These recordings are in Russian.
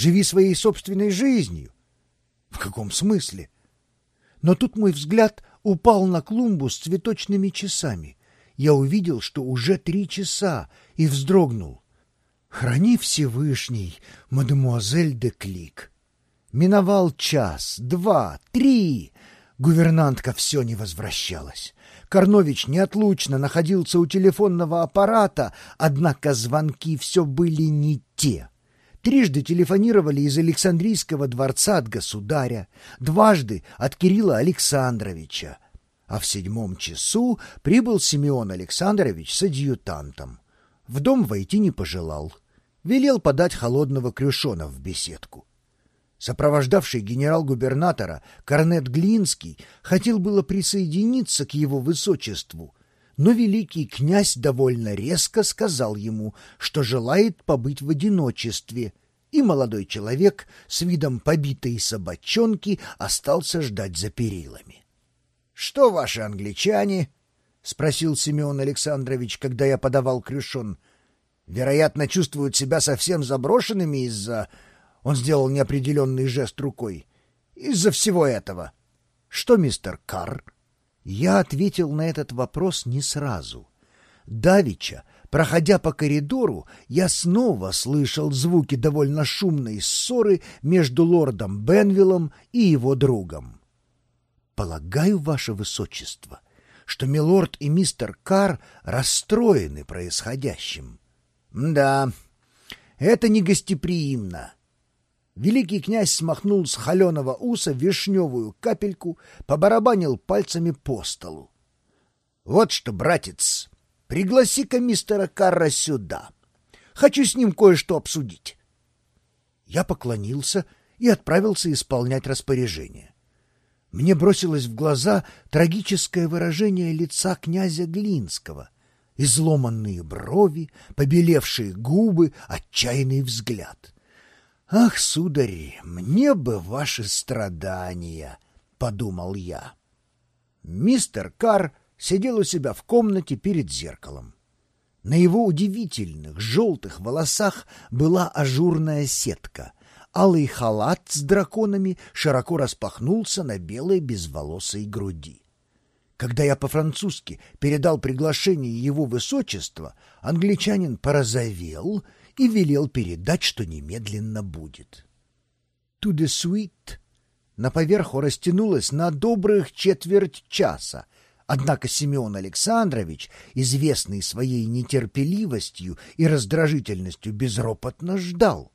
Живи своей собственной жизнью. В каком смысле? Но тут мой взгляд упал на клумбу с цветочными часами. Я увидел, что уже три часа, и вздрогнул. Храни Всевышний, мадемуазель де Клик. Миновал час, два, три. Гувернантка все не возвращалась. Корнович неотлучно находился у телефонного аппарата, однако звонки все были не те. Трижды телефонировали из Александрийского дворца от государя, дважды от Кирилла Александровича. А в седьмом часу прибыл Симеон Александрович с адъютантом. В дом войти не пожелал. Велел подать холодного крюшона в беседку. Сопровождавший генерал-губернатора Корнет Глинский хотел было присоединиться к его высочеству, но великий князь довольно резко сказал ему, что желает побыть в одиночестве, и молодой человек с видом побитой собачонки остался ждать за перилами. — Что ваши англичане? — спросил Семен Александрович, когда я подавал крюшон. — Вероятно, чувствуют себя совсем заброшенными из-за он сделал неопределенный жест рукой. «Из-за всего этого». «Что, мистер Карр?» Я ответил на этот вопрос не сразу. Давича, проходя по коридору, я снова слышал звуки довольно шумной ссоры между лордом Бенвиллом и его другом. «Полагаю, ваше высочество, что милорд и мистер Карр расстроены происходящим». «Да, это негостеприимно». Великий князь смахнул с холеного уса вишневую капельку, побарабанил пальцами по столу. — Вот что, братец, пригласи-ка мистера Карра сюда. Хочу с ним кое-что обсудить. Я поклонился и отправился исполнять распоряжение. Мне бросилось в глаза трагическое выражение лица князя Глинского — изломанные брови, побелевшие губы, отчаянный взгляд. «Ах, сударь, мне бы ваши страдания!» — подумал я. Мистер Карр сидел у себя в комнате перед зеркалом. На его удивительных желтых волосах была ажурная сетка. Алый халат с драконами широко распахнулся на белой безволосой груди. Когда я по-французски передал приглашение его высочества, англичанин порозовел — и велел передать, что немедленно будет. «To the suite» на поверху растянулось на добрых четверть часа, Однако Семен Александрович, известный своей нетерпеливостью и раздражительностью, безропотно ждал.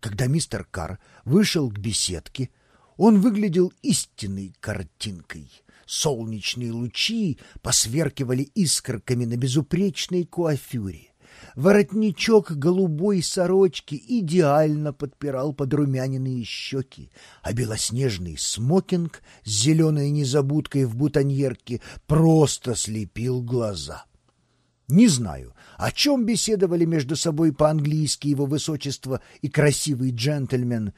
Когда мистер Карр вышел к беседке, он выглядел истинной картинкой. Солнечные лучи посверкивали искорками на безупречной куафюре. Воротничок голубой сорочки идеально подпирал подрумяненные щеки, а белоснежный смокинг с зеленой незабудкой в бутоньерке просто слепил глаза. Не знаю, о чем беседовали между собой по-английски его высочество и красивый джентльмен,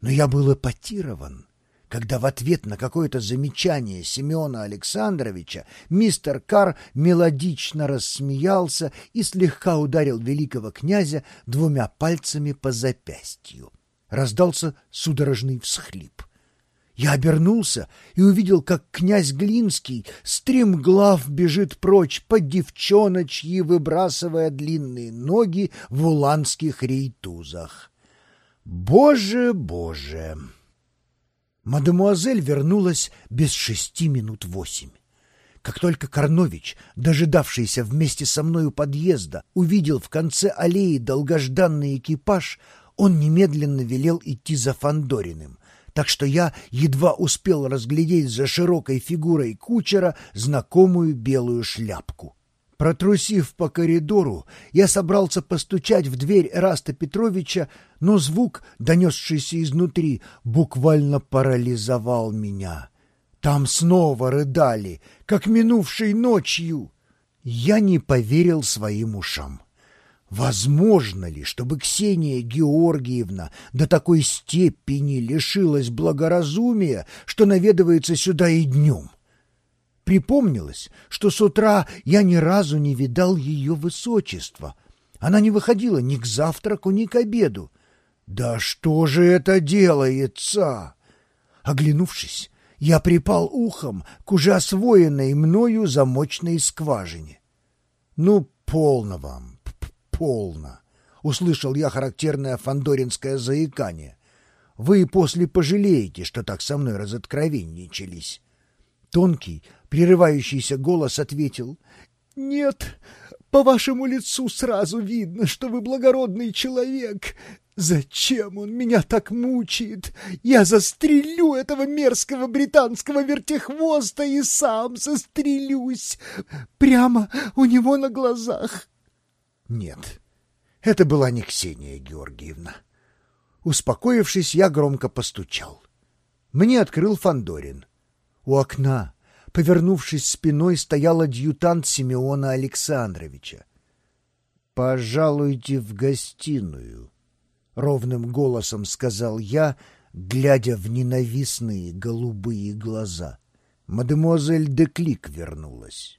но я был эпатирован когда в ответ на какое-то замечание Семена Александровича мистер Кар мелодично рассмеялся и слегка ударил великого князя двумя пальцами по запястью. Раздался судорожный всхлип. Я обернулся и увидел, как князь Глинский стремглав бежит прочь по девчоночьи, выбрасывая длинные ноги в уланских рейтузах. «Боже, боже!» Мадемуазель вернулась без шести минут восемь. Как только Корнович, дожидавшийся вместе со мной у подъезда, увидел в конце аллеи долгожданный экипаж, он немедленно велел идти за Фандориным, так что я едва успел разглядеть за широкой фигурой кучера знакомую белую шляпку. Протрусив по коридору, я собрался постучать в дверь Раста Петровича, но звук, донесшийся изнутри, буквально парализовал меня. Там снова рыдали, как минувшей ночью. Я не поверил своим ушам. Возможно ли, чтобы Ксения Георгиевна до такой степени лишилась благоразумия, что наведывается сюда и днем? — Припомнилось, что с утра я ни разу не видал ее высочества. Она не выходила ни к завтраку, ни к обеду. Да что же это делается? Оглянувшись, я припал ухом к уже освоенной мною замочной скважине. Ну, полно вам, полно. Услышал я характерное фандоринское заикание. Вы после пожалеете, что так со мной разоткровенничались. Тонкий, прерывающийся голос ответил. — Нет, по вашему лицу сразу видно, что вы благородный человек. Зачем он меня так мучает? Я застрелю этого мерзкого британского вертехвоста и сам застрелюсь. Прямо у него на глазах. Нет, это была не Ксения Георгиевна. Успокоившись, я громко постучал. Мне открыл Фандорин. У окна, повернувшись спиной, стоял адъютант Симеона Александровича. «Пожалуйте в гостиную», — ровным голосом сказал я, глядя в ненавистные голубые глаза. Мадемуазель Деклик вернулась.